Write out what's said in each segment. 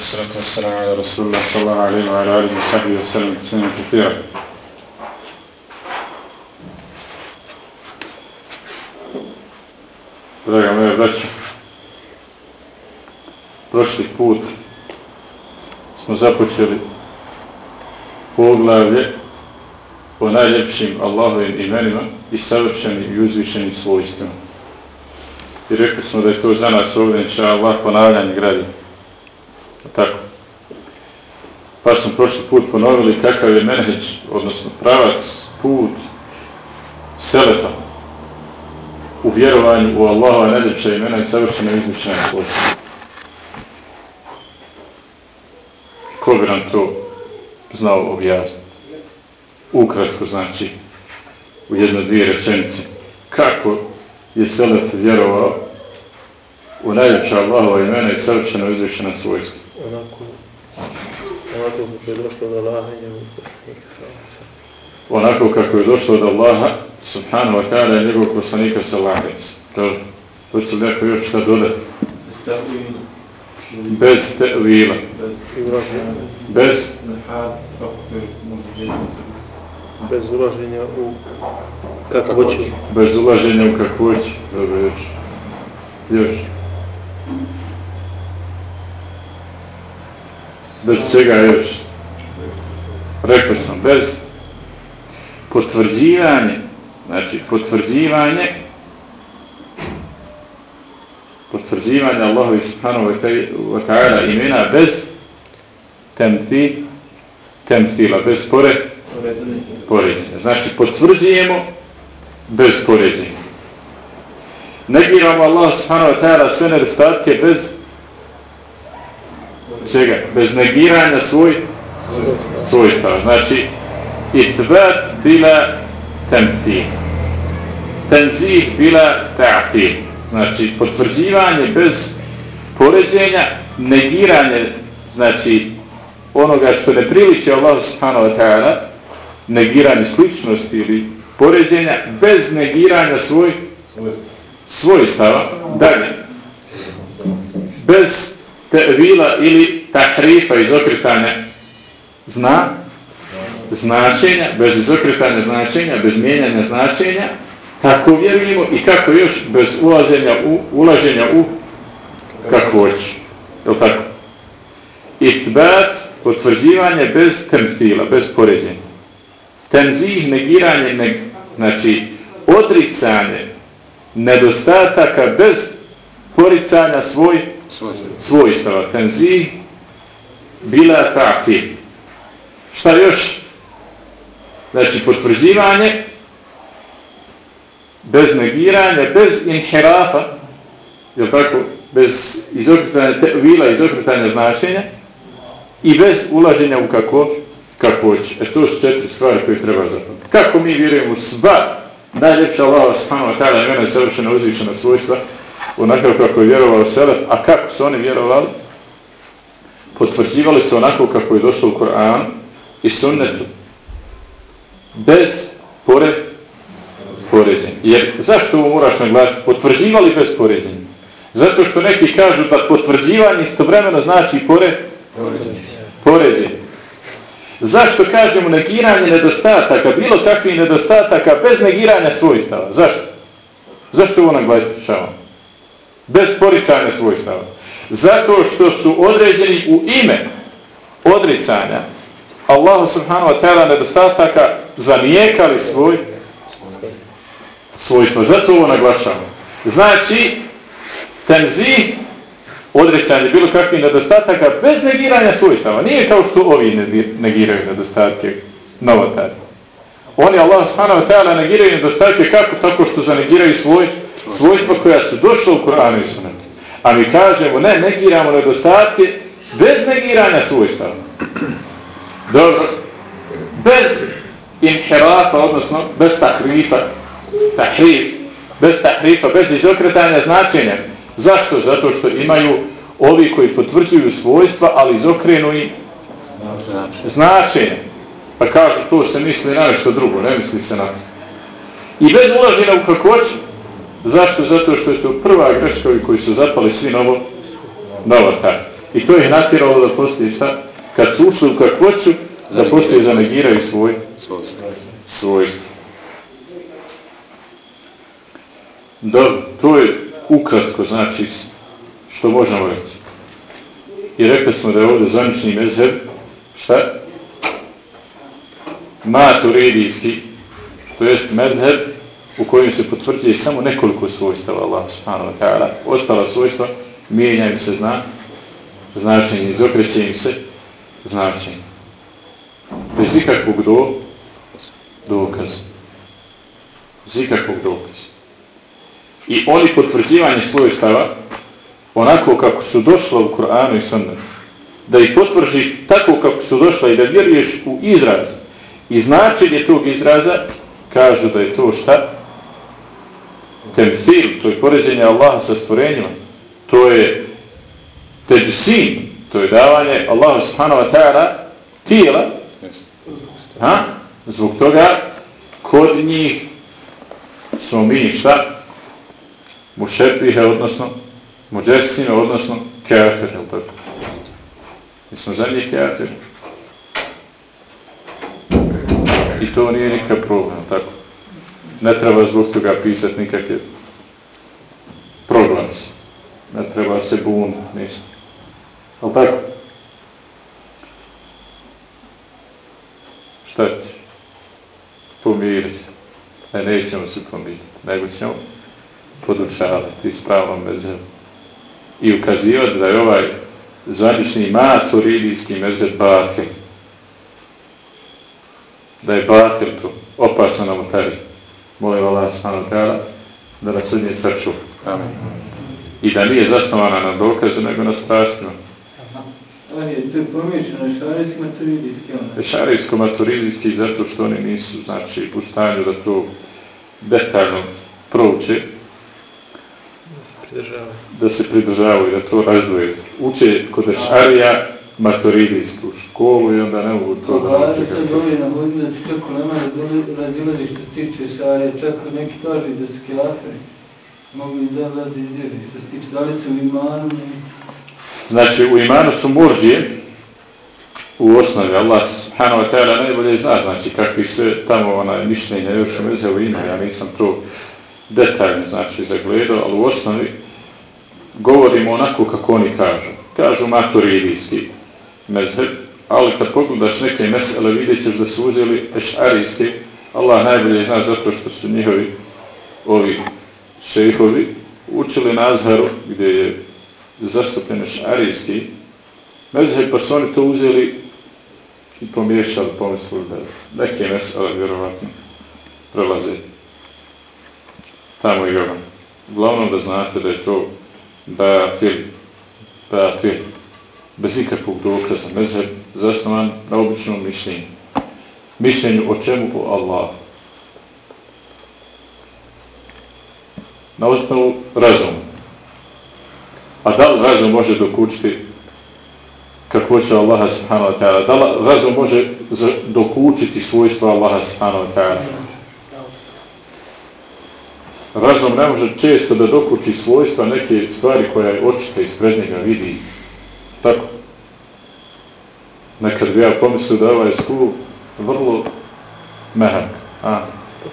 والصلاة والسلام على رسول الله صلى الله عليه وعلى آله وصحبه وسلم تسليما كثيرا Draga moja braća, prošli put smo započeli poglavlje po najljepšim Allahovim imenima i savršenim i uzvišenim svojstvima. I rekli smo da je to za nas ovdje, inša Allah, ponavljanje gradi. Pa smo prošli put ponovili kakav je menheć, odnosno pravac, put, selefa u vjerovanju u Allahova najljepša imena i savršeno izmišljena svojstva. Ko bi nam to znao objasniti? Ukratko znači, u jednoj dvije rečenici, kako je Selef vjerovao u najljepša Allahova imena i savršeno izvršena svojstva. Onako, onako kako je došlo od Allaha i njegovog poslanika sallallahu Onako kako je došlo od Allaha subhanahu wa ta'ala i njegovog poslanika sallallahu Dobro. Hoće li neko još šta dodati? Bez tevila. Bez Bez ulaženja u kakvoću. Bez ulaženja u kakvoću. Dobro, još. Još. Bez čega još? Rekao sam, bez potvrđivanje, znači potvrđivanje potvrđivanje Allahu subhanahu wa ta'ala imena bez temti, temtila, bez pore, poređenja. Znači potvrđujemo bez poređenja. Negiramo Allah subhanahu wa ta'ala sve nedostatke bez čega? Bez negiranja svoj svojstava. Znači, itbat bila temti. Tenzih bila ta'ti. Znači, potvrđivanje bez poređenja, negiranje, znači, onoga što ne priliče Allah subhanahu wa ta'ala, negiranje sličnosti ili poređenja, bez negiranja svoj svojstava, dalje. Bez tevila ili tahrifa izokretanja zna značenja, bez izokretanja značenja, bez mijenjanja značenja, tako vjerujemo i kako još bez ulaženja u, ulaženja u kakvoći. Je tako? Itbat, potvrđivanje bez temstila, bez poređenja. Tenzih, negiranje, ne, znači odricanje nedostataka bez poricanja svoj svojstava. Tenzih bila ta'ti. Šta još? Znači potvrđivanje bez negiranja, bez inhirafa, je tako? Bez izokretanja vila, izokretanja značenja i bez ulaženja u kako kako će. E to su četiri stvari koje treba zapamati. Kako mi vjerujemo sva najljepša Allah subhanahu wa ta'ala imena i savršena uzvišena svojstva onako kako je vjerovao Selef, a kako su oni vjerovali? Potvrđivali se onako kako je došlo u Koran i sunnetu. Bez pored poređenja. Jer zašto ovo moraš naglasiti? Potvrđivali bez poređenja. Zato što neki kažu da potvrđivanje istovremeno znači pored poređenja. Zašto kažemo negiranje nedostataka, bilo kakvih nedostataka, bez negiranja svojstava? Zašto? Zašto ovo naglašavamo? Bez poricanja svojstava. Zato što su određeni u ime odricanja Allahu subhanahu wa ta'ala nedostataka zanijekali svoj svojstvo. Zato ovo naglašamo. Znači, tenzih odricanje bilo kakvih nedostataka bez negiranja svojstava. Nije kao što ovi negiraju nedostatke novotari. Oni Allah subhanahu wa ta'ala negiraju nedostatke kako? Tako što zanegiraju svoj, svojstva koja su došla u Koranu i Sunnetu. A mi kažemo, ne, negiramo nedostatke bez negiranja svojstava. Dobro. Bez inhirafa, odnosno bez tahrifa, tahrif, bez tahrifa, bez izokretanja značenja. Zašto? Zato što imaju ovi koji potvrđuju svojstva, ali izokrenu i značenje. Pa kažu, to se misli na nešto drugo, ne misli se na to. I bez ulaženja u kakvoću. Zašto? Zato što je to prva greška koji su zapali svi novo, novotar. I to je natjeralo da postoji šta? Kad su ušli u kakvoću, da postoji zanegiraju svoj svojstvo. Dobro, to je ukratko, znači, što možemo reći. I rekli smo da je ovdje zanični mezheb, šta? Maturidijski, to jest mezheb u kojem se potvrđuje samo nekoliko svojstava Allah subhanahu wa ta'ala. Ostala svojstva mijenjaju se zna, značenje, izokreće im se značenje. Bez ikakvog do, dokaza. Bez ikakvog dokaza. I oni potvrđivanje svojstava onako kako su došla u Koranu i Sunnetu, da ih potvrži tako kako su došla i da vjeruješ u izraz i značenje tog izraza, kažu da je to šta? Temfil, to je poređenje Allaha sa stvorenjima. To je teđusim, to je davanje Allaha subhanahu wa ta'ala tijela. Ha? Zbog toga, kod njih smo mi šta? Mušepihe, odnosno muđesine, odnosno kafir, je tako? Mi smo za njih kafir. I to nije nikak problem, tako? Ne treba zbog toga pisati nikakve proglas. Ne treba se buniti, ništa. Ali tako? Šta ćeš? Pomiri se. Ne, nećemo se pomiriti. Nego ćemo podučavati spravom mezem. i ukazivati da je ovaj zvanični maturidijski mezem batil. Da je batil tu, opasan na motari. Molim Allah smanu tjela da nas od nje srču. Amen. I da nije zasnovana na dokazu, nego na strastima. Ali je to pomiješano šarijski maturidijski ono? Šarijsko maturidijski zato što oni nisu znači, u stanju da to detaljno prouče da se pridržavaju, da to razdvoje. Uče kod Ešarija maturidijsku školu i onda ne mogu to da nauče. Pa sad ovdje na hodinu da se čako nema razdilazi što se tiče Ešarija, čak neki kaže da su kjaferi. Mogu i da lazi izvjeri, što se tiče, da li su u imanu? Znači, u imanu su murđije, u osnovi Allah subhanahu wa ta'ala najbolje zna, znači kakvi sve tamo onaj mišljenja još u mezevu ima, ja nisam to detaljno znači zagledao, ali u osnovi govorimo onako kako oni kažu. Kažu maturidijski mezheb, ali kad pogledaš neke mesele vidjet ćeš da su uzeli ešarijske, Allah najbolje zna zato što su njihovi ovi šejhovi učili na Azharu gdje je zastupen ešarijski mezheb, pa su oni to uzeli i pomiješali, pomislili da neke mesele vjerovatno prelaze tamo i ovom. Uglavnom da znate da je to batil, batil, bez ikakvog dokaza, mezheb, zasnovan na običnom mišljenju. Mišljenju o čemu? po Allahu. Na osnovu razuma. A da li razum može dokučiti kako će Allaha subhanahu wa ta'ala? Da li razum može dokučiti svojstva Allaha subhanahu wa ta'ala? razum ne može često da dokući svojstva neke stvari koja je očita ispred njega vidi. Tako. Nekad bi ja pomislio da ovaj skup vrlo mehan. A,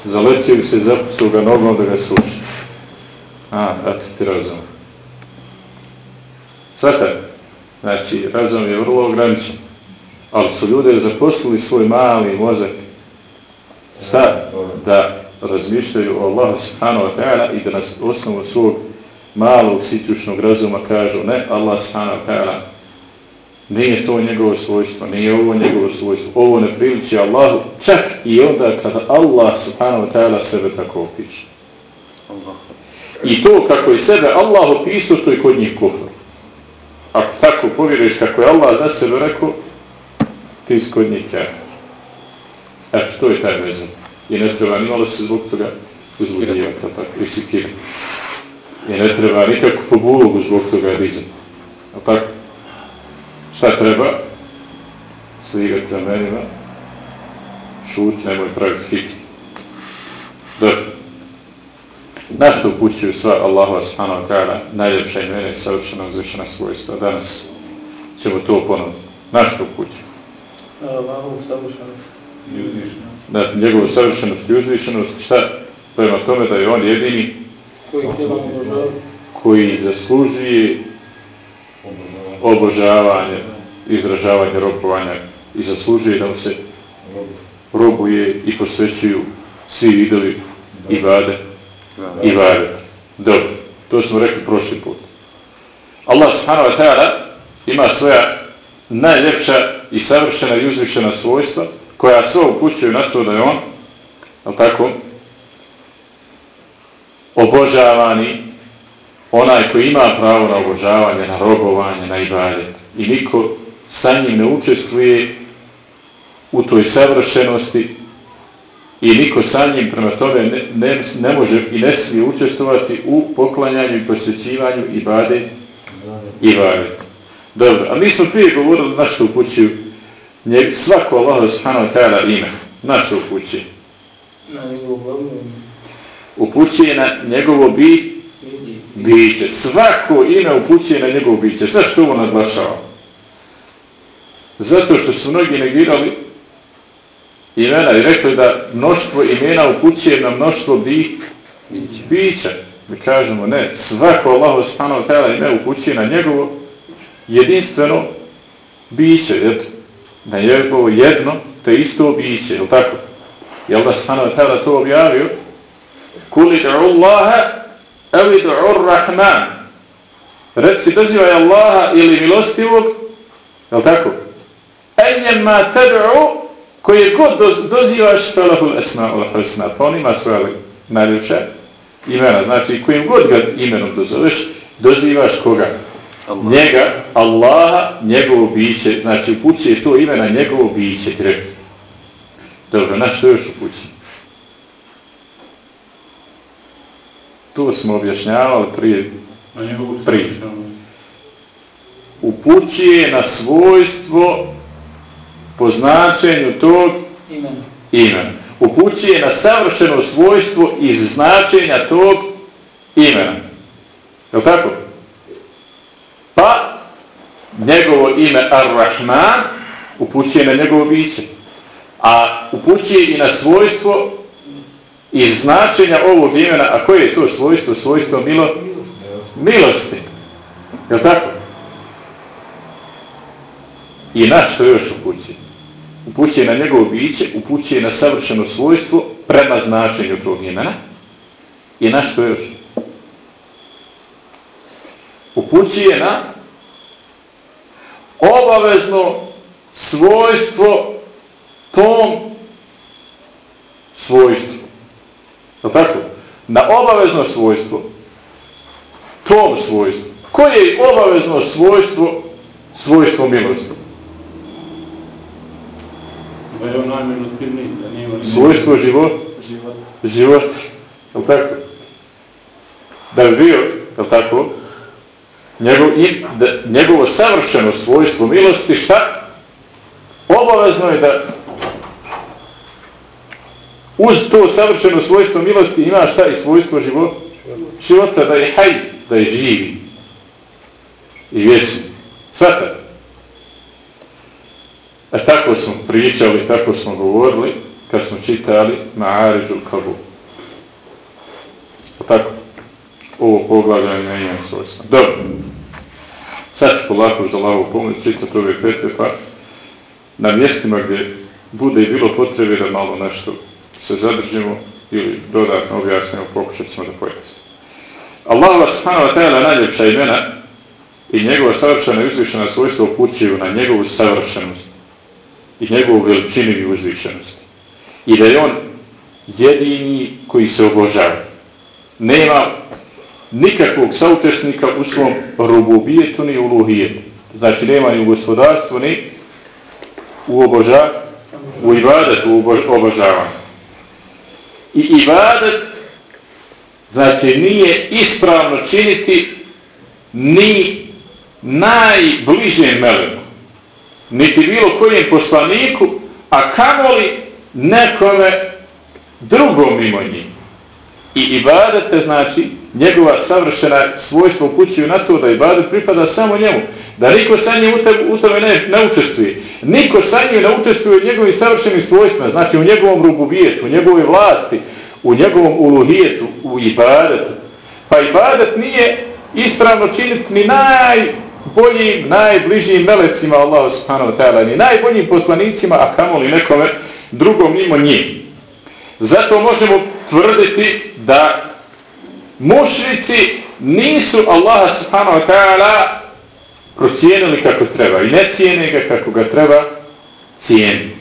zaletio bi se zapucu ga nogom da ga sluši. A, eto ti razum. Sada, znači, razum je vrlo ograničen. Ali su ljude zaposlili svoj mali mozak. Šta? Da razmišljaju o Allahu subhanahu wa ta'ala i da na osnovu svog malog sićušnog razuma kažu ne, Allah subhanahu wa ta'ala nije to njegovo svojstvo, nije ovo njegovo svojstvo, ovo ne priliči Allahu, čak i onda kada Allah subhanahu wa ta'ala sebe tako opiše. I to kako je sebe Allah opisao, to je kod njih kufr. A tako povjeruješ kako je Allah za sebe rekao, ti si kod njih kjaka. Eto, to je taj vezan i ne treba nimalo se zbog toga uzbuđivati, tako, i sikirati. I ne treba nikakvu pobulogu zbog toga dizati. A tako, šta treba? Sligati ramenima, šuti, nemoj praviti hit. Dobro. Na što upućuju sva Allahu subhanahu wa ta'ala najljepša imena i savršena uzvišena svojstva danas ćemo to ponoviti. Na što kući? Allahovu savršenost. Njegovu savršenost i uzvišenost, šta? Prema tome da je on jedini Koji koji zaslužuje obožavanje, izražavanje robovanja i zaslužuje da mu se robuje i posvećuju svi vidovi i vade i vade. Dobro, to smo rekli prošli put. Allah subhanahu wa ta'ala ima svoja najljepša i savršena i uzvišena svojstva koja sve upućuju na to da je on, ali tako, obožavani onaj koji ima pravo na obožavanje, na robovanje, na ibadet. I niko sa njim ne učestvuje u toj savršenosti i niko sa njim prema tome ne, ne, ne može i ne smije učestvovati u poklanjanju i posjećivanju ibade i ibadet. Dobro, a mi smo prije govorili na što upućuju svako Allah subhanahu wa ta'ala ime. Na što upućuje? Na njegovu borbu. Upućuje na njegovo bi, biće. Svako ime upućuje na njegovo biće. Zašto ovo naglašava? Zato što su mnogi negirali imena i rekli da mnoštvo imena upućuje na mnoštvo bi, bića. Mi kažemo ne, svako Allah subhanahu ta'ala ime upućuje na njegovo jedinstveno biće. Eto, na njegovo jedno te isto biće, je li tako? I Allah subhanahu wa ta'ala to objavio Kul idu'u Allaha ev idu'u Rahman Reci dozivaj Allaha ili milostivog je li tako? Enjem ma tad'u koje god doz, dozivaš felahul esma ul husna pa on ima svoje najljepše imena znači kojim god ga imenom dozoveš dozivaš koga? Allah. Njega, Allaha, njegovo biće znači upući to ime na njegovo biće Dobro, na što još upući? To smo objašnjavali prije. prije. Upućuje na svojstvo po značenju tog imena. imena. Upućuje na savršeno svojstvo iz značenja tog imena. Je tako? Pa, njegovo ime Ar-Rahman upućuje na njegovo biće a upućuje i na svojstvo i značenja ovog imena, a koje je to svojstvo? Svojstvo milo, milosti. Je li tako? I na što još upućuje? Upućuje na njegovo biće, upućuje na savršeno svojstvo prema značenju tog imena. I na što još? Upućuje na obavezno svojstvo tom svojstvu. Je tako? Na obavezno svojstvo, tom svojstvu. Koje je obavezno svojstvo svojstvo milosti? Svojstvo život? Život. Život. Je tako? Da je bio, je tako? Njegov, i, da, njegovo savršeno svojstvo milosti, šta? Obavezno je da uz to savršeno svojstvo milosti ima šta i svojstvo života? Života da je haj, da je živi. I vječni. Svata. A tako smo pričali, tako smo govorili, kad smo čitali Ma'ariđu Kabu. A pa tako? Ovo poglavljanje ne imam svojstvo. Dobro. Sad ću polako za lavu pomoć čitati ove pete, pa na mjestima gdje bude i bilo potrebe da malo nešto se zadržimo ili dodatno objasnimo, pokušat ćemo da pojasnimo. Allah subhanahu wa ta'ala najljepša imena i njegova savršena i uzvišena svojstva upućuju na njegovu savršenost i njegovu veličinu i uzvišenost. I da je on jedini koji se obožava. Nema nikakvog saučesnika u svom rububijetu ni uluhijetu. Znači nema ni u gospodarstvu ni u obožavanju, u ibadetu, u obožavanju. I ibadet, znači nije ispravno činiti ni najbližem melemu niti bilo kojem poslaniku, a kamoli nekome drugom mimo njim. I ibadete, znači, njegova savršena svojstva upućuju na to da ibadet pripada samo njemu. Da niko sa njim u tome ne, ne učestvuje. Niko sa njim ne učestvuje u njegovim savršenim svojstvima, znači u njegovom rububijetu, u njegovoj vlasti, u njegovom uluhijetu, u ibadetu. Pa ibadet nije ispravno činiti ni najboljim, najbližijim melecima Allah subhanahu wa ta'ala, ni najboljim poslanicima, a kamoli nekome drugom mimo njih. Zato možemo tvrditi da mušrici nisu Allaha subhanahu wa ta'ala procijenili kako treba i ne cijene ga kako ga treba cijeniti.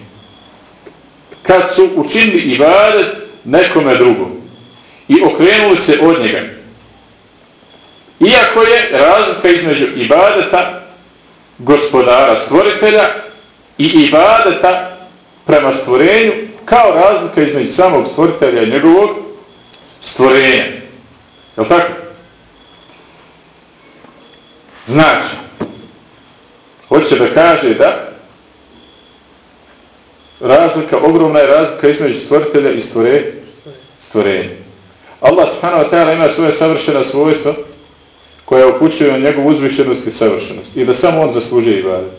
Kad su učinili ibadet nekome drugom i okrenuli se od njega. Iako je razlika između ibadeta gospodara stvoritelja i ibadeta prema stvorenju kao razlika između samog stvoritelja i njegovog stvorenja. Je li tako? Znači, hoće da kaže da razlika, ogromna je razlika između stvoritelja i stvore, stvorenja. Allah subhanahu wa ta'ala ima svoje savršena svojstva koja upućuje na njegovu uzvišenost i savršenost i da samo on zaslužuje ibadet.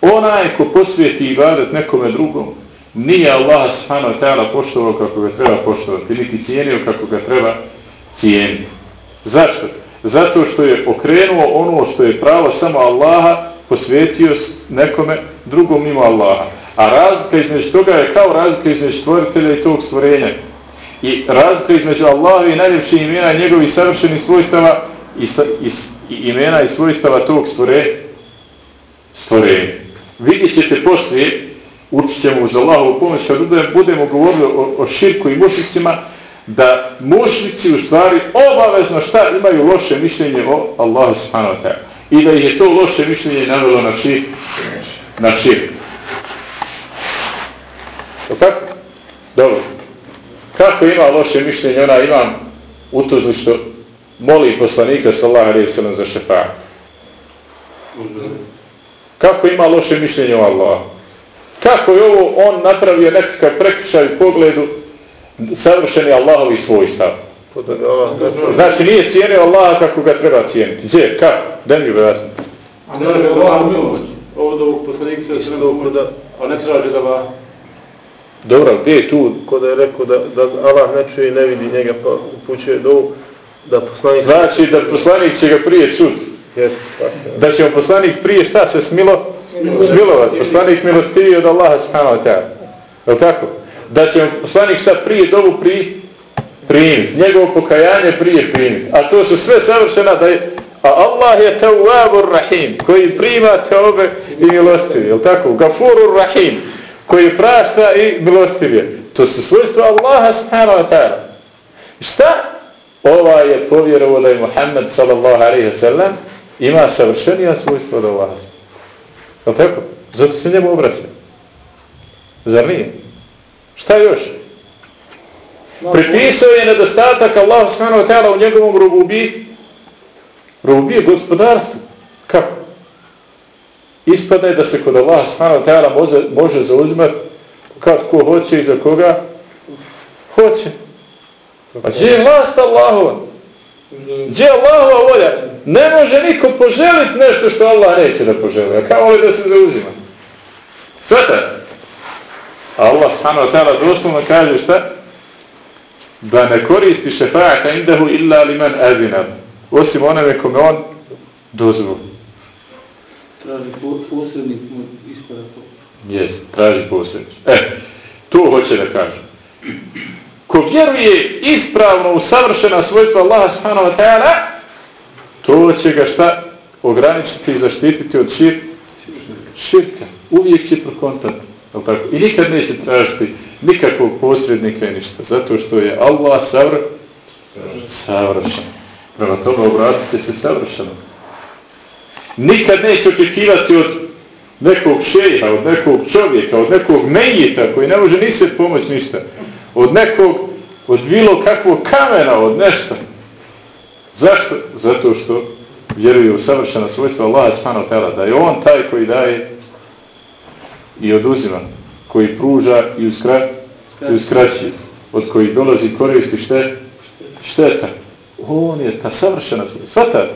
Onaj ko posvijeti ibadet nekome drugom, nije Allah subhanahu wa ta'ala poštovao kako ga treba poštovati, niti cijenio kako ga treba cijeniti. Zašto? Zato što je okrenuo ono što je pravo samo Allaha, posvetio nekome drugom mimo Allaha. A razlika između toga je kao razlika između stvoritelja i tog stvorenja. I razlika između Allaha i najljepših imena njegovih savršenih svojstava i, i, i imena i svojstava tog stvore, stvorenja. Vidjet ćete poslije, učit ćemo uz Allahovu pomoć, kad budemo govorili o, o širku i mušicima, da mušnici u stvari obavezno šta imaju loše mišljenje o Allahu subhanahu wa ta'ala. I da ih je to loše mišljenje navjelo na šir. Na šir. Tako? Dobro. Kako ima loše mišljenje ona imam u Tuzli što moli poslanika sallaha ve sellem za šefa? Kako ima loše mišljenje o Allahu? Kako je ovo on napravio nekakav prekrišaj u pogledu savršeni Allahovi svojstava? Znači nije cijenio Allaha kako ga treba cijeniti. Gdje? Kako? Da mi objasni. A ne je Allah milost. Ovo da ovog poslanika sve sve dobro da, a ne traži da va... Dobro, gdje je tu? Ko da je rekao da, da Allah ne čuje i ne vidi njega pa upućuje do da poslanik... Znači da poslanik će ga prije čuti. Yes, da će poslanik prije šta se smilo? Smilovat. Poslanik milostiviji od Allaha subhanahu wa ta'ala. Je li tako? da će poslanik šta prije dovu pri, primiti. Njegovo pokajanje prije primiti. A to su sve savršena da je a Allah je tawwabur rahim koji prima teobe i milostivije. Je tako? Gafurur rahim koji prašta i milostivije. To su svojstva Allaha subhanahu wa ta'ala. Šta? Ova je povjerovo da je Muhammed sallallahu alaihi sallam ima savršenija svojstva od Allaha. Je tako? Zato se njemu obraća. Zar nije? Šta još? Pripisao je nedostatak Allah subhanahu wa ta'ala u njegovom rububiji, rububiji je gospodarstvo. Kako? Ispadne da se kod Allah subhanahu wa ta'ala može, može zauzimati kad ko hoće i za koga hoće. A gdje je vlast Allahova? Gdje je Allahova volja? Ne može niko poželiti nešto što Allah neće da poželi. A kao li da se zauzima? Sveta? Allah subhanahu wa ta'ala doslovno kaže šta? Da ne koristi šefa'ata indahu illa liman azina. Osim onome kome on dozvoli. Traži posrednik mu ispada. Jes, traži posrednik. E, to hoće da kaže. Ko vjeruje ispravno u savršena svojstva Allaha subhanahu wa ta'ala, to će ga šta? Ograničiti i zaštititi od šir, širka. Uvijek će prokontati. I nikad neće tražiti nikakvog posrednika i ništa. Zato što je Allah savr... savršen. Prema tome obratite se savršeno. Nikad neće očekivati od nekog šeha, od nekog čovjeka, od nekog mejita koji ne može ni se pomoći ništa. Od nekog, od bilo kakvog kamena, od nešto. Zašto? Zato što vjeruje u savršena svojstva Allaha subhanahu ta'ala, da je on taj koji daje i oduzima, koji pruža i, uskra, i uskraći, od kojih dolazi koristi šte, šteta. On je ta savršena svojstva. Svata,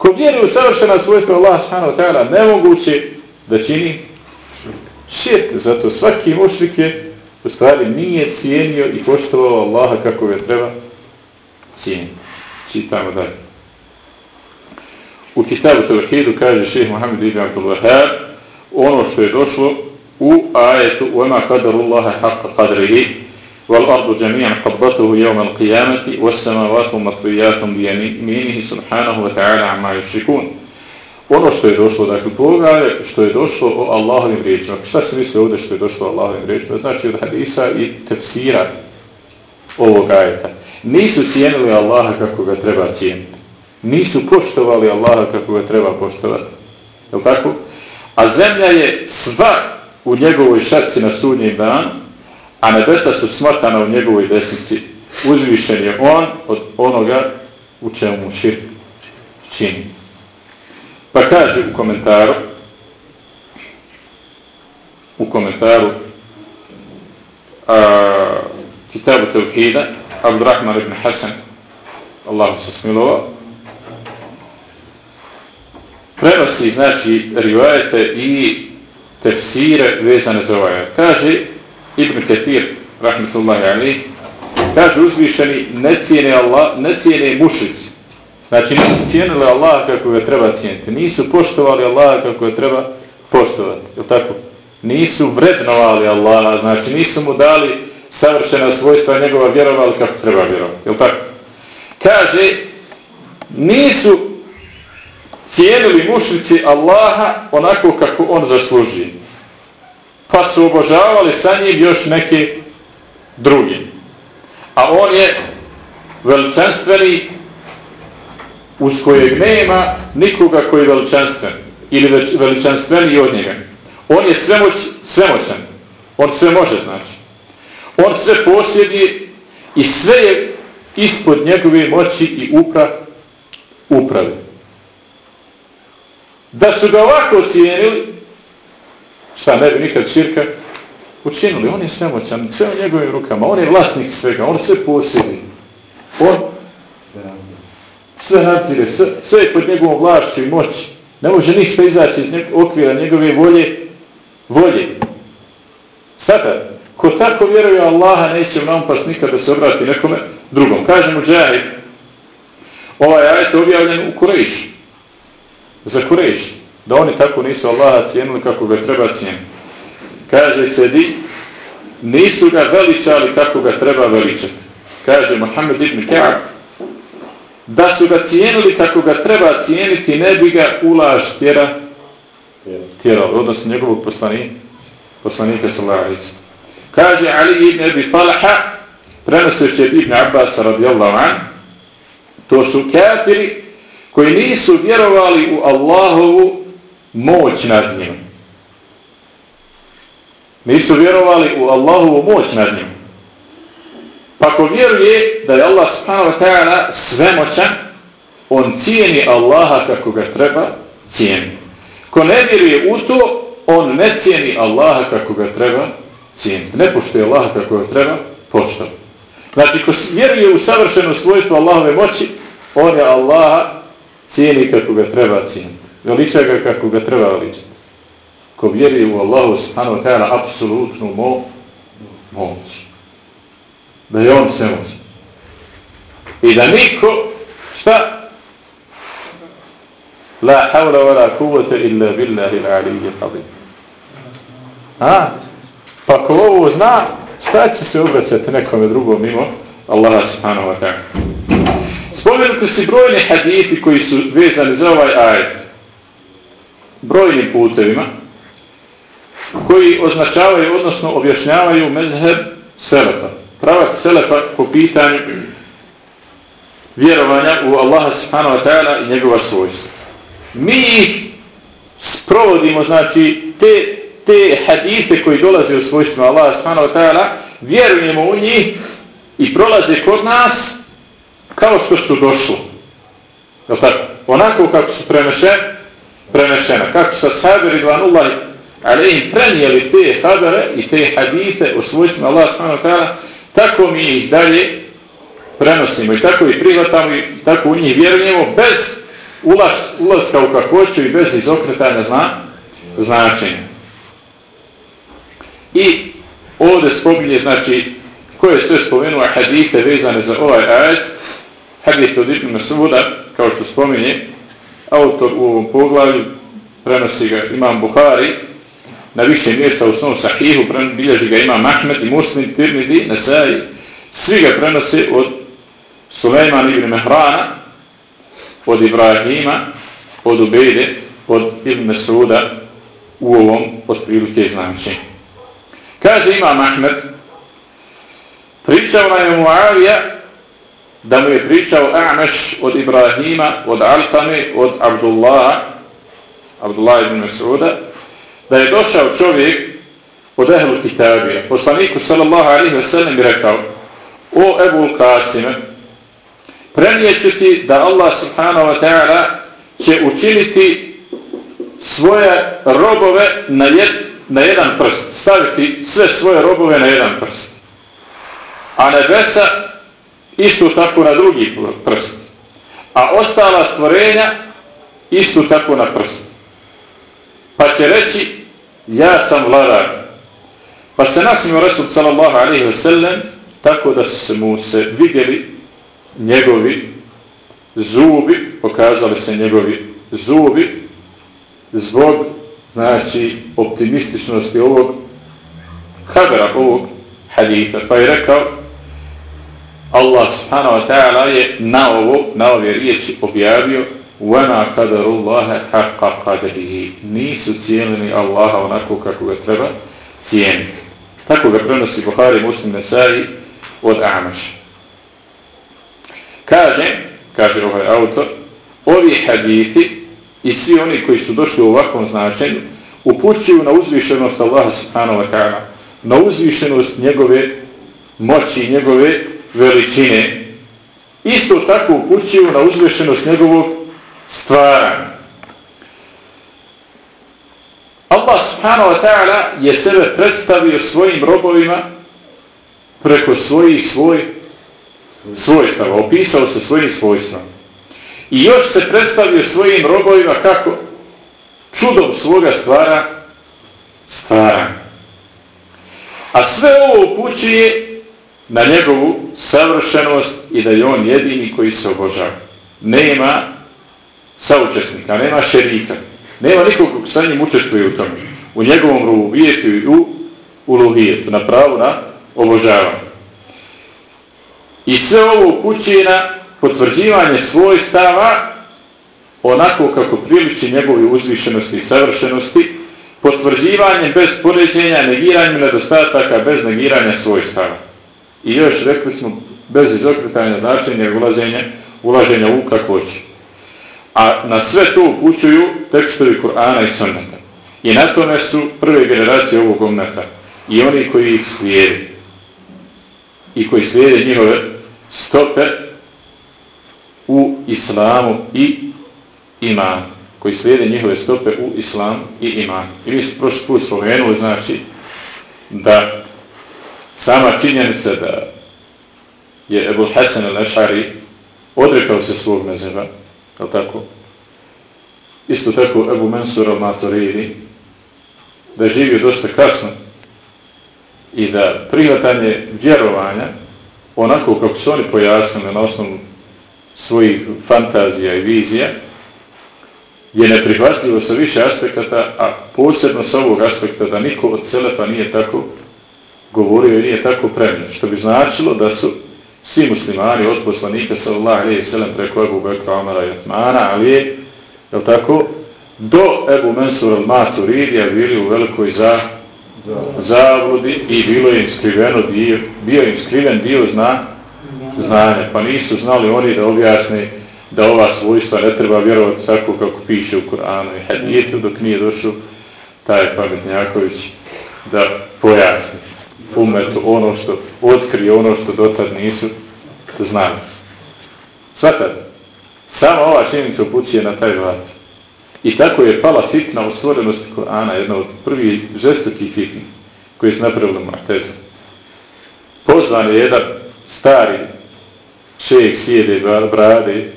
Ko vjeruje u savršena svojstva Allah subhanahu wa ta'ala, nemoguće da čini širk. Zato svaki mušrik je u stvari nije cijenio i poštovao Allaha kako ga treba cijeniti. Čitamo dalje. U kitabu Tevhidu kaže šeheh Muhammed ibn Abdul Wahab ono što je došlo u ajetu وَمَا قَدَرُ اللَّهَ حَقَّ قَدْرِهِ وَالْأَرْضُ جَمِيعًا قَبَّتُهُ يَوْمَ الْقِيَامَةِ وَالسَّمَوَاتُ مَطْوِيَاتٌ بِيَمِينِهِ سُبْحَانَهُ وَتَعَالَ عَمَّا يُشْرِكُونَ Ono što je došlo, dakle, pogledaj što je došlo o Allahovim riječima. Šta se misli ovdje što je došlo o Allahovim riječima? Znači od hadisa i tefsira ovog ajeta. Nisu cijenili Allaha kako ga treba cijeniti. Nisu poštovali Allaha kako ga treba poštovati. Je tako? A zemlja je sva u njegovoj šarci na sudnjem dan, a nebesa su smrtana u njegovoj desnici. Uzvišen je on od onoga u čemu šir čini. Pa kaže u komentaru u komentaru a, Kitabu Tevhida Abdurrahman ibn Hasan Allahu se smilovao prenosi znači rivajete i tefsire vezane za ovaj. Kaže Ibn Ketir rahmetullahi alih kaže uzvišeni ne cijene Allah ne cijene mušici. Znači nisu cijenili Allah kako ga treba cijeniti. Nisu poštovali Allah kako ga treba poštovati. Je tako? Nisu vrednovali Allah znači nisu mu dali savršena svojstva njegova vjerovali kako treba vjerovati. Je tako? Kaže nisu cijenili mušnici Allaha onako kako on zasluži. Pa su obožavali sa njim još neke drugi. A on je veličanstveni uz kojeg nema nikoga koji je veličanstven ili veličanstveni od njega. On je svemoć, svemoćan. On sve može znači. On sve posjedi i sve je ispod njegove moći i upra, upravi. Da su ga ovako cijenili, šta ne bi nikad širka učinili. On je svemoćan, sve u njegovim rukama. On je vlasnik svega, on sve posjedi. On sve nadzire, sve, sve je pod njegovom vlašću i moći. Ne može ništa izaći iz njeg, okvira njegove volje, volje. Sada, ko tako vjeruje Allaha, neće nam pas nikada se obrati nekome drugom. Kažemo džahid, ovaj ajet je objavljen u Kurejišu za Kureš, da oni tako nisu Allaha cijenili kako ga treba cijeniti. Kaže se di, nisu ga veličali kako ga treba veličati. Kaže Mohamed ibn Ka'ab, da su ga cijenili kako ga treba cijeniti, ne bi ga ulaž tjera, tjera, odnosno njegovog poslanika, poslanika sallallahu Kaže Ali ibn Abi Talaha, prenoseći ibn Abbas radijallahu an, to su kafiri koji nisu vjerovali u Allahovu moć nad njim. Nisu vjerovali u Allahovu moć nad njim. Pa ko vjeruje da je Allah subhanahu wa ta'ala svemoćan, on cijeni Allaha kako ga treba cijeni. Ko ne vjeruje u to, on ne cijeni Allaha kako ga treba cijeni. Ne poštuje Allaha kako ga treba poštati. Znači, ko vjeruje u savršeno svojstvo Allahove moći, on je Allaha cijeni kako ga treba cijeniti. Veliča ga kako ga treba veličati. Ko vjeri u Allahu subhanahu wa ta'ala apsolutnu mo moć. Da je on sve moć. I da niko, šta? La havla wa la kuvvete illa billahi l'alihi azim. A? Pa ko ovo zna, šta će se obraćati nekome drugom mimo Allaha subhanahu wa ta'ala? Spomenuti si brojni hadithi koji su vezani za ovaj ajet. Brojnim putevima koji označavaju, odnosno objašnjavaju mezheb selefa. Pravak selefa po pitanju vjerovanja u Allaha subhanahu wa ta'ala i njegova svojstva. Mi ih sprovodimo, znači, te, te hadite koji dolaze u svojstvima Allaha subhanahu wa ta'ala, vjerujemo u njih i prolaze kod nas kao što su došlo. Je tako? Onako kako su prenešene, prenešena. Kako su sahabi ridvanullahi alaihim prenijeli te habere i te hadite u svojstvima Allah s.w.t. tako mi ih dalje prenosimo i tako ih prihvatamo i tako u njih vjerujemo bez ulaz, ulazka u kakvoću i bez izokretanja zna, značenja. I ovdje spominje, znači, koje je sve spomenuo hadite vezane za ovaj ajet, Hadis od Ibn Masuda, kao što spominje, autor u ovom poglavlju, prenosi ga Imam Buhari, na više mjesta u svom sahihu, bilježi ga Imam Ahmed i Muslim, Tirmidi, Nesai, svi ga prenose od Sulejman ibn Mehrana, od Ibrahima, od Ubejde, od Ibn Masuda u ovom otprilike znači. Kaže Imam Ahmed, pričao nam je Muavija da mu je pričao A'meš od Ibrahima, od Altame, od Abdullah, Abdullah ibn Masuda, da je došao čovjek od Ehlu Kitabija. Poslaniku sallallahu alaihi ve sellem bi rekao, o Ebu Kasime, prenijeću ti da Allah subhanahu wa ta'ala će učiniti svoje robove na, jed, na jedan prst, staviti sve svoje robove na jedan prst. A nebesa isto tako na drugi prst. A ostala stvorenja isto tako na prst. Pa će reći, ja sam vladar. Pa se nasimo Resul sallallahu alaihi wa sallam tako da su mu se vidjeli njegovi zubi, pokazali se njegovi zubi zbog znači optimističnosti ovog habera, ovog hadita. Pa je rekao Allah subhanahu wa ta'ala je na ovo, na ove riječi objavio وَمَا قَدَرُ اللَّهَ حَقَّ قَدَرِهِ Nisu cijenili Allaha onako kako ga treba cijeniti. Tako ga prenosi Buhari muslim Nesai od Amaša. Kaže, kaže ovaj autor, ovi hadithi i svi oni koji su došli u ovakvom značenju upućuju na uzvišenost Allaha subhanahu wa ta'ala, na uzvišenost njegove moći i njegove veličine. Isto tako upućuju na uzvišenost njegovog stvaranja. Allah subhanahu wa ta'ala je sebe predstavio svojim robovima preko svojih svoj svojstava, opisao se svojim svojstvom. I još se predstavio svojim robovima kako čudom svoga stvara stvara. A sve ovo upućuje na njegovu savršenost i da je on jedini koji se obožava. Nema saučesnika, nema šerika, nema nikog sa njim učestvuje u tome. U njegovom rubijetu i u uluhijetu, na pravu na obožavanje. I sve ovo upućuje na potvrđivanje svoj stava onako kako priliči njegove uzvišenosti i savršenosti, potvrđivanje bez poređenja, negiranje nedostataka, bez negiranja svoj stava. I još rekli smo, bez izokretanja značenja ulaženja, ulaženja u kakvoći. A na sve to upućuju tekstovi Kur'ana i Sunnata. I na tome su prve generacije ovog omnata. I oni koji ih slijede. I koji slijede njihove stope u islamu i imanu. Koji slijede njihove stope u islamu i imanu. I mi smo prošli put spomenuli, znači, da sama činjenica da je Ebul Hasan al-Ashari odrekao se svog mezeba, je tako? Isto tako Ebu Mansur al-Maturidi, da je živio dosta kasno i da prihvatanje vjerovanja, onako kako su oni pojasnili na osnovu svojih fantazija i vizija, je neprihvatljivo sa više aspekata, a posebno sa ovog aspekta da niko od Selefa nije tako govorio i nije tako premio, što bi značilo da su svi muslimani od poslanika sallallahu alaihi sallam preko Ebu Bekra, Omara i Atmana, ali je, je tako, do Ebu Mansur al-Maturidija bili u velikoj za, zavodi i bilo je inskriveno dio, bio im skriven dio zna, znanja, pa nisu znali oni da objasne da ova svojstva ne treba vjerovati tako kako piše u Kur'anu i Hadijetu dok nije došao taj pametnjaković da pojasni umetu ono što otkrije ono što dotad nisu znali. Svatate, sama ova činjenica upućuje na taj vat. I tako je pala fitna u stvorenosti Korana, jedna od prvih žestokih fitni koji su napravili Marteza. Pozvan je jedan stari šejk sjede brade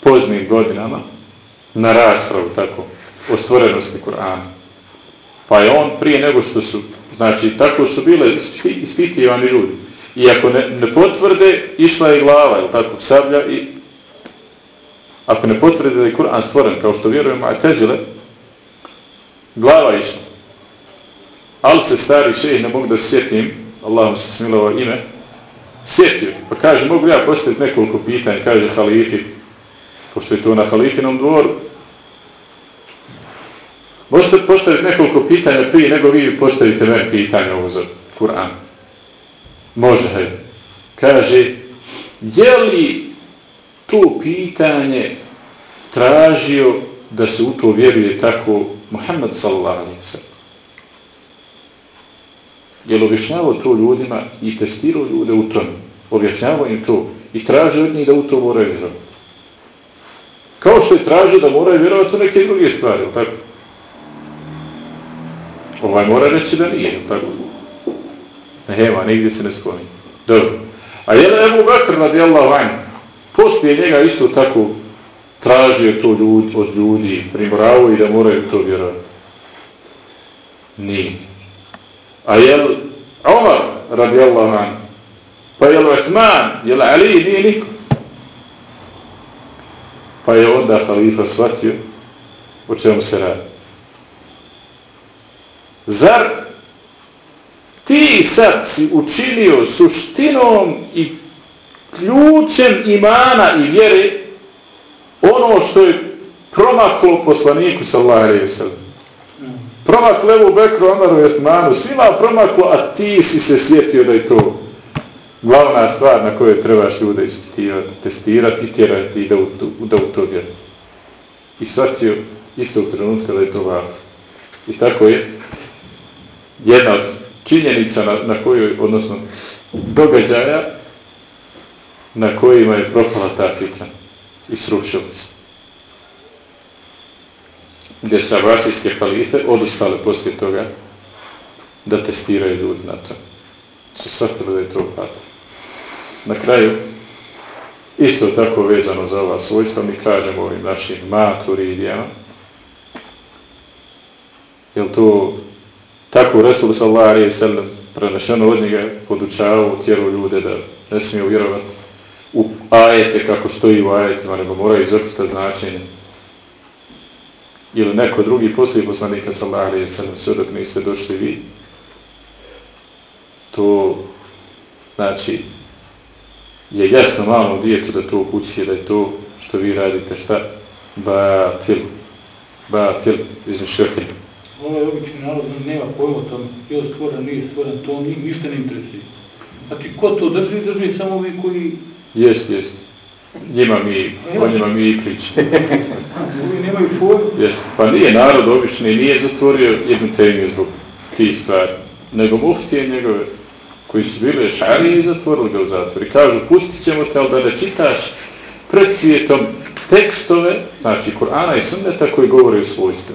poznim godinama na raspravu tako o stvorenosti Kur'ana. Pa je on prije nego što su, znači tako su bile ispitivani ljudi. I ako ne, ne potvrde, išla je glava, je tako, sablja i ako ne potvrde da je Kur'an stvoren, kao što vjerujemo, a tezile, glava je išla. Ali se stari šeh, ne mogu da se sjetim, Allahom se smilova ime, sjetio. Pa kaže, mogu ja postaviti nekoliko pitanja, kaže halifi, pošto je to na halifinom dvoru, možete postaviti nekoliko pitanja prije nego vi postavite meni pitanje ovo za Kur'an. Može. Kaže, je li to pitanje tražio da se u to vjeruje tako Muhammed sallallahu alaihi wa sallam? Je li objašnjavao to ljudima i testirao ljude u tom? Objašnjavao im to i tražio od njih da u to moraju vjerovati. Kao što je tražio da moraju vjerovati u neke druge stvari, tako? Ovaj mora reći da nije, tako? Nema, nigdje se ne skloni. Dobro. A je Ebu Bakr radijallahu anhu poslije njega isto tako tražio to ljud, od ljudi, primoravo i da moraju to vjerovati? Nije. A je li Omar radijallahu anhu? Pa jel Osman? jel Ali? Nije niko. Pa je onda halifa shvatio o čemu se radi. Zar ti sad si učinio suštinom i ključem imana i vjere ono što je promaklo poslaniku sallahu alaihi sallam. Promaklo Ebu Bekru, Omaru i Osmanu, svima promaklo, a ti si se sjetio da je to glavna stvar na kojoj trebaš ljude ispitivati, testirati i tjerati da u to, da u to vjeri. I shvatio istog trenutka da je to važno. I tako je jedna od činjenica na, na kojoj, odnosno događaja na kojima je propala ta fitna i srušila se. Gdje su abasijske halife odustale poslije toga da testiraju ljudi na to. Su shvatili da je to pat. Na kraju, isto tako vezano za ova svojstva, mi kažemo ovim našim maturidijama, jel to tako Resul sallallahu alaihi sallam prenešeno od njega podučavao tijelo ljude da ne smiju vjerovati u ajete kako stoji u ajetima, nego moraju izopistati značenje. Ili neko drugi poslije poslanika sallallahu alaihi sallam sve dok niste došli vi, to znači je jasno malo dijetu da to upućuje da je to što vi radite šta? Batil. Batil izmišljotin. Ovaj obični narod nema pojma o tome, je li stvoren, nije stvoren, to ni, ništa ne interesuje. Znači, ko to drži, drži samo vi koji... Jest, jest. Njima mi, o njima mi i pričamo. Ovi nemaju pojma. Jest. Pa nije narod obični, nije zatvorio jednu temiju zbog tih stvari, nego muftije njegove koji su bili šari i zatvorili ga u zatvor. I kažu, pustit ćemo te, ali da ne čitaš pred svijetom tekstove, znači Kur'ana i Sunneta koji govore o svojstvu.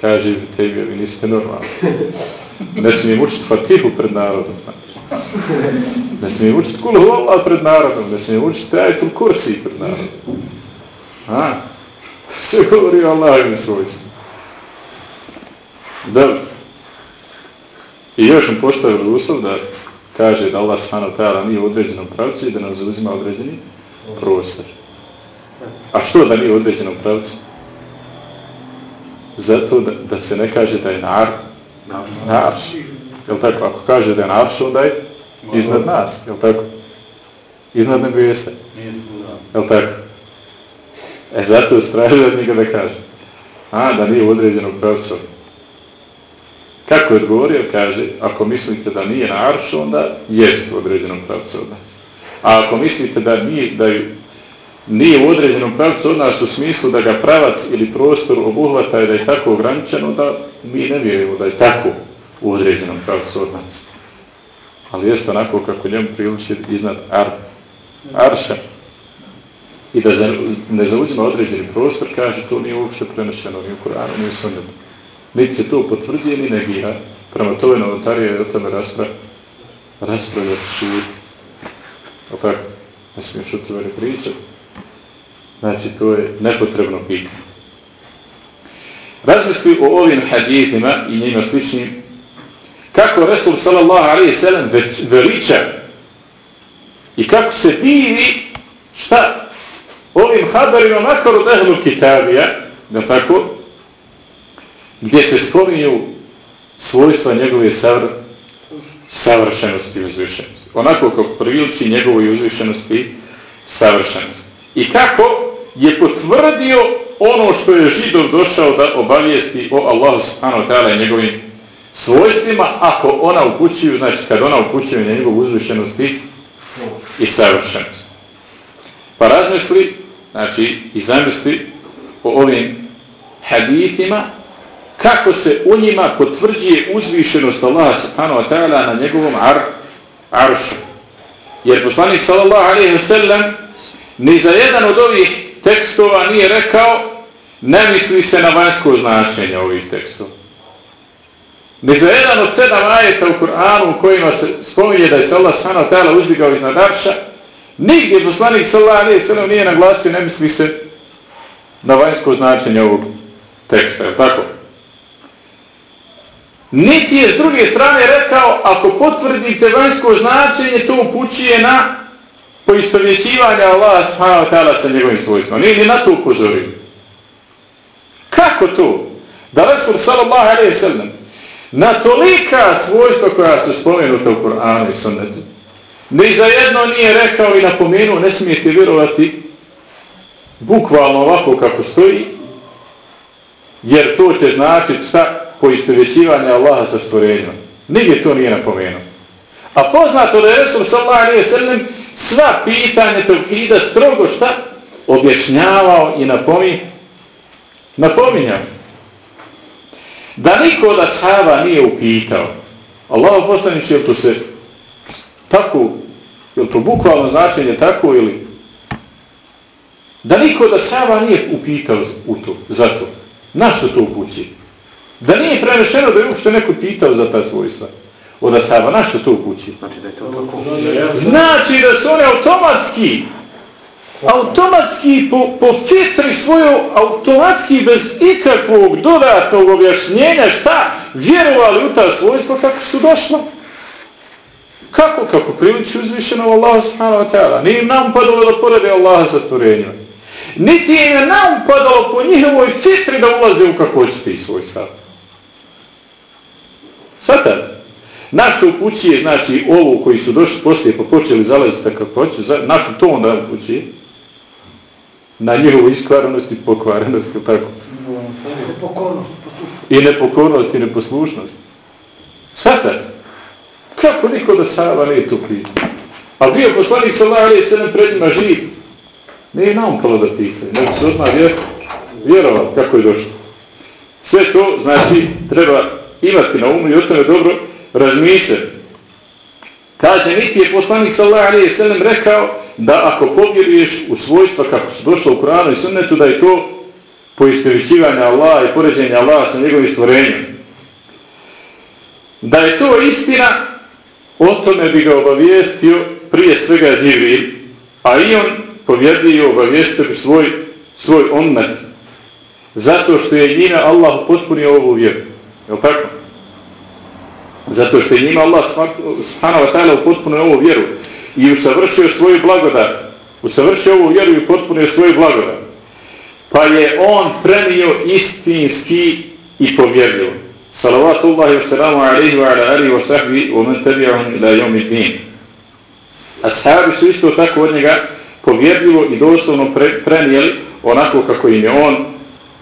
Kaže, tebi, vi niste normalni. Ne smijem učiti Fatihu pred narodom. Ne smijem učiti Kulu Allah pred narodom. Ne smijem učiti Ajatul Kursi pred narodom. A, sve govori o Allahovim svojstvu. Dobro. I još mu postavili uslov da kaže da Allah subhanahu ta'ala nije u određenom pravcu i da nam zauzima određeni prostor. A što da nije u određenom pravcu? Zato da, da se ne kaže da je nar, na arš. Jel tako? Ako kaže da je na onda je iznad nas. Jel tako? Iznad nebesa. Jel tako? E zato je stražio od da kaže. A, da nije u određenom pravcu. Kako je odgovorio? Kaže, ako mislite da nije na aršu, onda jest u određenom pravcu od nas. A ako mislite da nije, da nije u određenom pravcu od nas u smislu da ga pravac ili prostor obuhvata i da je tako ograničeno, da mi ne vjerujemo da je tako u određenom pravcu od nas. Ali jeste onako kako njemu priliči iznad ar, arša i da ne zauzima određeni prostor, kaže, to nije uopšte prenešeno ni u Koranu, ni u Sunnetu niti se to potvrđuje ni negira. Prema tome novotarija je o tome raspra, raspravljati šut. O tako, ne smiješ o tome pričati. Znači, to je nepotrebno pitanje. Razmisli o ovim hadijetima i njima sličnim, kako Resul sallallahu alaihi sallam veliča i kako se divi šta ovim haberima makar od ehlu kitabija, da tako, gdje se spominju svojstva njegove savr savršenosti i uzvišenosti. Onako kako priliči njegovoj uzvišenosti i savršenosti. I kako je potvrdio ono što je židov došao da obavijesti o Allahu subhanahu wa ta'ala i njegovim svojstvima, ako ona upućuju, znači kad ona upućuje na njegovu uzvišenosti i savršenost. Pa razmisli, znači i zamisli o ovim hadithima, kako se u njima potvrđuje uzvišenost Allaha subhanahu wa ta'ala na njegovom ar, aršu. Jer poslanik sallallahu alaihi wa sallam ni za jedan od ovih tekstova nije rekao ne misli se na vanjsko značenje ovih tekstova. Ni za jedan od sedam ajeta u Kur'anu u kojima se spominje da je se Allah s.a. tela uzdigao iznad Arša, nigdje poslanik s.a. nije naglasio ne misli se na vanjsko značenje ovog teksta. Je tako? Niti je s druge strane rekao ako potvrdite vanjsko značenje to upućuje na poistovjećivanja Allah subhanahu wa ta'ala sa njegovim svojstvom. Nije ni na to upozorio. Kako to? Da Rasul sallallahu alaihi sallam na tolika svojstva koja su spomenuta u Koranu i sunnetu ni za jedno nije rekao i napomenuo ne smijete vjerovati bukvalno ovako kako stoji jer to će značiti šta poistovjećivanje Allaha sa stvorenjom. Nigdje to nije napomenuo. A poznato da je Rasul sallallahu alaihi sallam sva pitanja Tevhida strogo šta? Objašnjavao i napomi, napominjao. Da niko od ashaba nije upitao, Allaho poslanić, je to se tako, je to bukvalno značenje tako ili da niko od ashaba nije upitao u to, za to. Na što to upući? Da nije prenešeno da je uopšte neko pitao za ta svojstva od Asaba. Na što to upući? Znači da je to tako. Znači da su oni automatski, automatski po, po fitri svoju, automatski bez ikakvog dodatnog objašnjenja šta vjerovali u ta svojstva kako su došlo. Kako? Kako priliči uzvišeno Allah subhanahu wa ta'ala. Nije nam padalo da porede Allaha sa stvorenjima. Niti je nam padalo po njihovoj fitri da ulaze u kako ćete i svoj stav. Sada, Našto upućuje, znači, ovo koji su došli poslije pa počeli zalaziti kako pa hoće, našto to onda upućuje? Na njihovu iskvarenost i pokvarenost, tako? I nepokornost i neposlušnost. Svata, kako niko da Sava nije to pita? Ali bio poslanik sa Laharije se nam pred njima živ. Nije naumkalo da pita, nego se odmah vjer, vjerovao kako je došlo. Sve to, znači, treba imati na umu i o tome dobro razmišljati. Kaže, niti je poslanik sallallahu alaihi sallam rekao da ako povjeruješ u svojstva kako se došlo u Koranu i sunnetu, da je to poistovićivanje Allaha i poređenje Allaha sa njegovim stvorenjem. Da je to istina, o tome bi ga obavijestio prije svega Dživril, a i on povjerdio i obavijestio bi svoj, svoj onmet, zato što je njina Allah potpunio ovu vjeru. Je li tako? Zato što je njima Allah subhanahu wa ta'ala upotpunio ovu vjeru i usavršio svoju blagodat. Usavršio ovu vjeru i upotpunio svoju blagodat. Pa je on premio istinski i povjerljivo. Salavatullahi wa salamu alaihi wa ala alihi wa sahbihi wa man tabi'ahum ila yomi din. Ashabi su isto tako od njega povjerljivo i doslovno pre, prenijeli onako kako im je on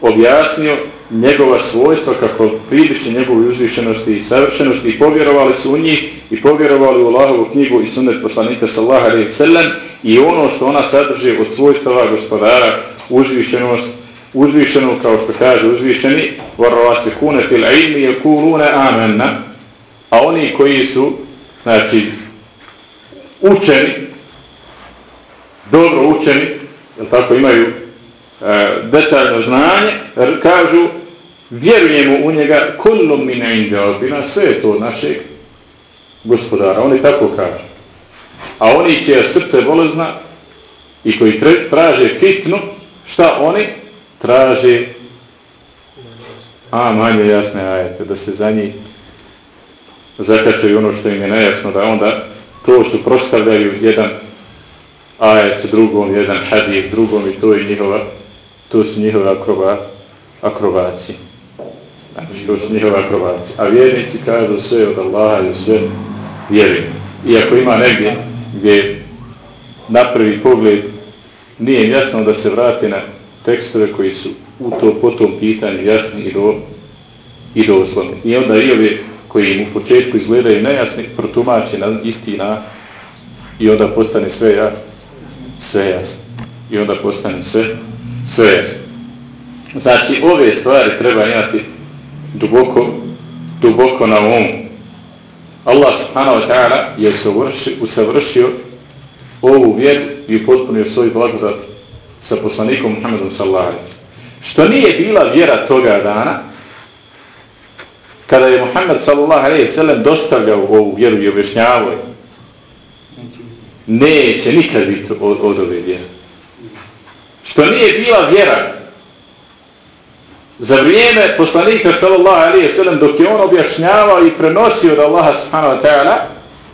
objasnio njegova svojstva kako priliči njegovu uzvišenosti i savršenosti i povjerovali su u njih i povjerovali u Allahovu knjigu i sunnet poslanika sallaha alaihi sallam i ono što ona sadrži od svojstava gospodara uzvišenost uzvišenu kao što kaže uzvišeni varrovasi kune fil ilmi je kulune amenna a oni koji su znači učeni dobro učeni jel tako imaju E, detaljno znanje kažu vjerujemo u njega kullum min inda albina, sve je to našeg gospodara. Oni tako kažu. A oni će srce bolezna i koji traže fitnu, Šta oni traže a manje jasne ajete, da se za njih zakačaju ono što im je nejasno, da onda to su prostavljaju jedan ajet drugom, jedan hadijek drugom i to je njihova, to su njihove akroba, akrobacije. Znači, to su njihove akrobacije. A vjernici kažu sve od Allaha i sve vjeruju. Iako ima negdje gdje na prvi pogled nije jasno da se vrati na tekstove koji su u to po tom pitanju jasni i do i doslovni. I onda i ove koji im u početku izgledaju nejasni, protumače na istina i onda postane sve ja, sve jasno. I onda postane sve, sve jasno. Znači, ove stvari treba imati duboko, duboko na umu. Allah subhanahu wa ta'ala je usavršio ovu vjeru i potpunio svoj blagodat sa poslanikom Muhammedom sallallahu alaihi Što nije bila vjera toga dana, kada je Muhammed sallallahu alaihi sallam dostavljao ovu vjeru i objašnjavao neće nikad biti od, od ove vjere. Što nije bila vjera za vrijeme poslanika sallallahu alaihi sallam dok je on objašnjavao i prenosio od Allaha subhanahu wa ta'ala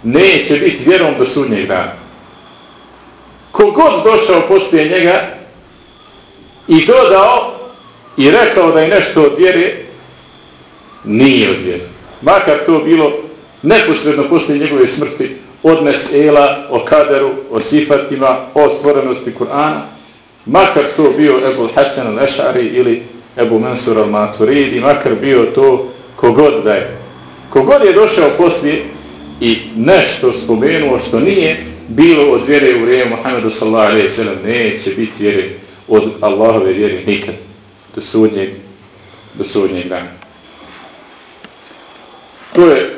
neće biti vjerom do sunnjeg dana. Kogod došao poslije njega i dodao i rekao da je nešto od vjere, nije od vjere. Makar to bilo neposredno poslije njegove smrti odnes Ela o kaderu, o sifatima, o stvorenosti Kur'ana, makar to bio Ebu Hasan al-Ešari ili Ebu Mansur al-Maturidi, makar bio to kogod da je. Kogod je došao poslije i nešto spomenuo što nije bilo od vjere u vrijeme Muhammedu sallallahu alaihi sallam, neće biti vjere od Allahove vjere nikad do sudnjeg, do sudnjeg dana. To je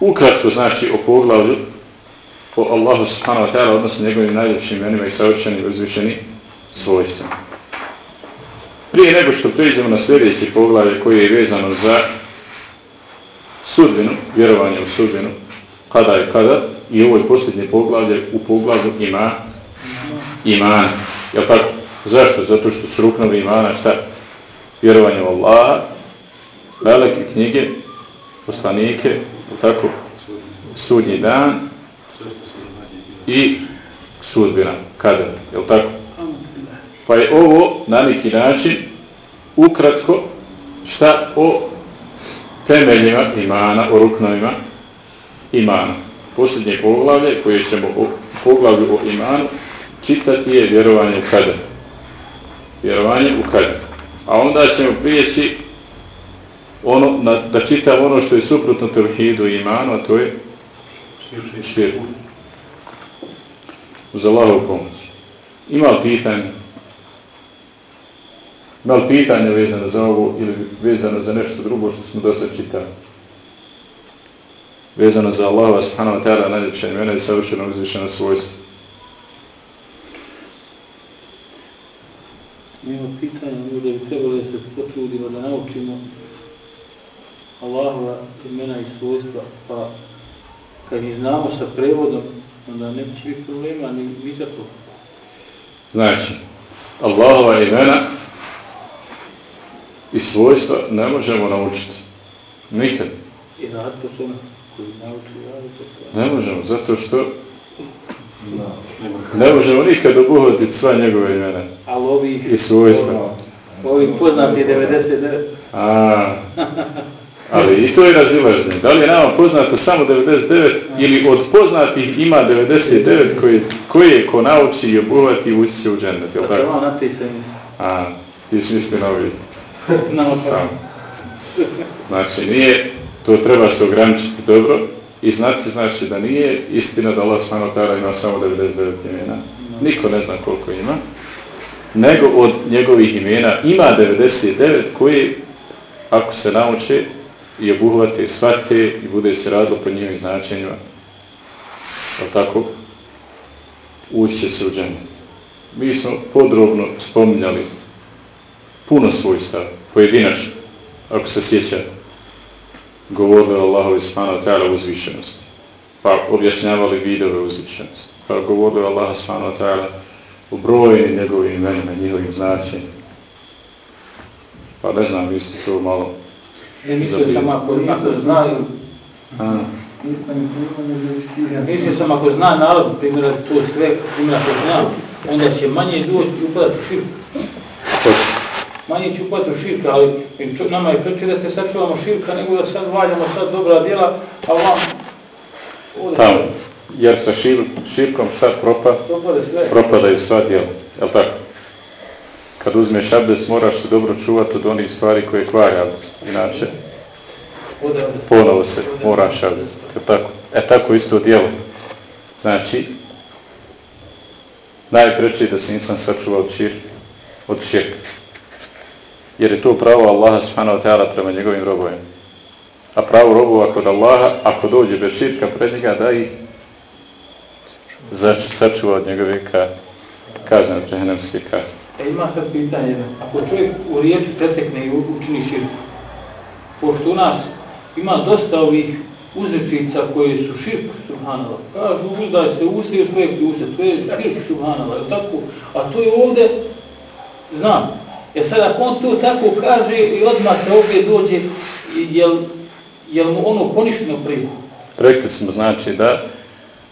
ukratko znači o poglavlju po Allahu subhanahu wa ta'ala odnosno njegovim najljepšim imenima i savršenim i uzvišenim svojstvima. Prije nego što priđemo na sljedeći poglavlje koje je vezano za sudbinu, vjerovanje u sudbinu, kada je kada, i ovo je posljednje poglavlje, u poglavlju ima iman. Jel tako? Zašto? Zato što su ruknovi imana šta? Vjerovanje u Allaha, velike knjige, poslanike, tako, sudnji dan i sudbina, kada, je li tako? Pa je ovo na neki način ukratko šta o temeljima imana, o ruknovima imana. Posljednje poglavlje koje ćemo o poglavlju o imanu čitati je vjerovanje u kada. Vjerovanje u kada. A onda ćemo prijeći ono, na, da čitam ono što je suprotno tevhidu i imanu, a to je širku. Uz Allahovu pomoć. Ima li pitanje? Ima li pitanje vezano za ovo ili vezano za nešto drugo što smo do sad čitali? Vezano za Allahova subhanahu wa ta'ala najljepša imena i savršeno uzvišeno svojstvo. Ima pitanje, da bi trebalo da se potrudimo da naučimo Allahova imena i svojstva, pa kad ih znamo sa prevodom, onda ne će biti problema ni, ni za to. Znači, Allahova imena i svojstva ne možemo naučiti. Nikad. I zato su koji nauči raditi. Ne možemo, zato što ne možemo nikad obuhvatiti sva njegove imena Ali ovih, i svojstva. Ovih poznati 99. A, Ali i to je razilaženje. Da li je nama poznato samo 99 ili od poznatih ima 99 koji, koji je ko nauči i obuhvati ući se u džennet, je li tako? A, ti si misli novi. Na Znači nije, to treba se ograničiti dobro i znati znači da nije istina da Allah svano tada ima samo 99 imena. Niko ne zna koliko ima. Nego od njegovih imena ima 99 koji ako se nauče i obuhvate, shvate i bude se radilo po njim značenjima. Ali tako, ući će se u džennet. Mi smo podrobno spominjali puno svojstava, pojedinačno, ako se sjeća, govorili Allahovi smanu ta'ala uzvišenosti, pa objašnjavali vidove uzvišenosti, pa govorili o Allaha smanu ta'ala u brojnim njegovim imenima, njihovim značenjima. Pa ne znam, vi ste to malo... Mislio sam ako, ako znaju, A, mislio sam ako zna narod, primjera to sve, primjera ako zna, onda će manje doći i upadati u širku. Manje će upadati u širku, ali nama je preče da se sačuvamo širka, nego da sad valjamo sad dobra djela, a vam... Tamo, jer sa šir, širkom šta propa, sve. propadaju sva djela, jel tako? Kad uzmeš abdest, moraš se dobro čuvati od onih stvari koje kvari abdest. Inače, ponovo se moraš abdest, jel tako? E tako isto djelo. Znači, najpreče je da se insan sačuvao od šir, od širka. Jer je to pravo Allaha subhanahu wa ta'ala prema njegovim robovima. A pravo robova kod Allaha, ako dođe bez širka pred njega, da ih zač, sačuva od njegove ka, kazne, od džehennemske kazne. E, ima sad pitanje, jedno. ako čovjek u riječi pretekne i učini širku, pošto u nas ima dosta ovih uzrečica koje su širk, subhanallah, kažu uzdaj se usije u svoje kljuse, to je širk, subhanallah, je tako? A to je ovdje, znam, e sad ako on to tako kaže i odmah se ovdje dođe, jel, jel mu ono poništeno prije? Rekli smo znači da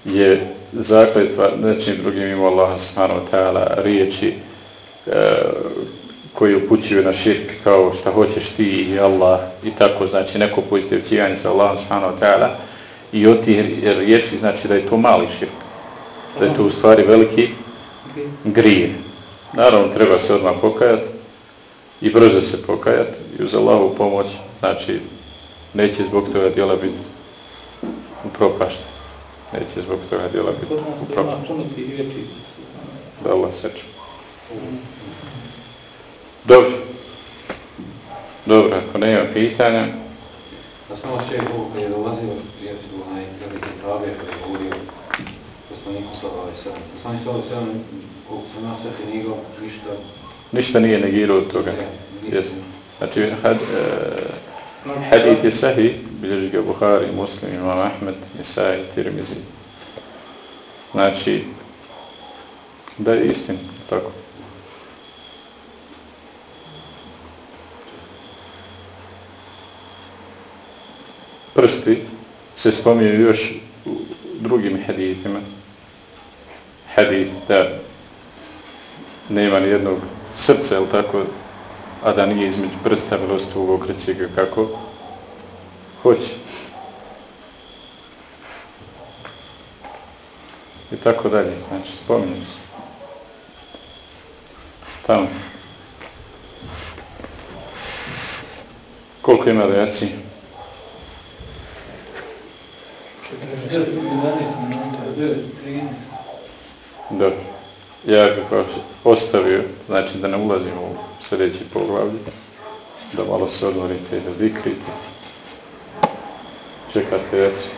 je zakletva nečim drugim ima Allah subhanahu wa ta'ala riječi koji upućuju na širk kao šta hoćeš ti i Allah i tako znači neko poistovcijanje sa Allahom subhanahu wa ta'ala i od tih riječi znači da je to mali širk da je to u stvari veliki grije naravno treba se odmah pokajati i brzo se pokajati i uz Allahovu pomoć znači neće zbog toga djela biti upropašten. Neće zbog toga djela biti upropašten. da Allah seče dobro dobro ako nema pitanja Da samo še ovo kad je dolazio, jer su onaj veliki pravi kad je govorio poslaniku alejhi ve sellem. Poslanik alejhi ve sellem, koliko sam ja sve knjigo, ništa ništa nije negirao od toga. Jes. Znači, had, uh, hadith je sahih, bilježi ga Buhari, Muslim, Imam Ahmed, Nisai, Tirmizi. Znači, da je istin, tako. Prsti se spominju još u drugim hadithima. Hadith da nema ni jednog srca, jel tako, a da nije između prsta milostivog okreći ga kako hoće. I tako dalje, znači spominju se. Tamo. Koliko ima reakcije? Dobro. Ja bih ostavio, znači da ne ulazimo u sljedeći poglavlje, da malo se odmorite i da vikrite. Čekate reakciju.